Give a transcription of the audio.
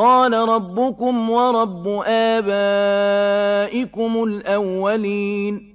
قَالَ رَبُّكُمْ وَرَبُّ آبَائِكُمُ الْأَوَّلِينَ.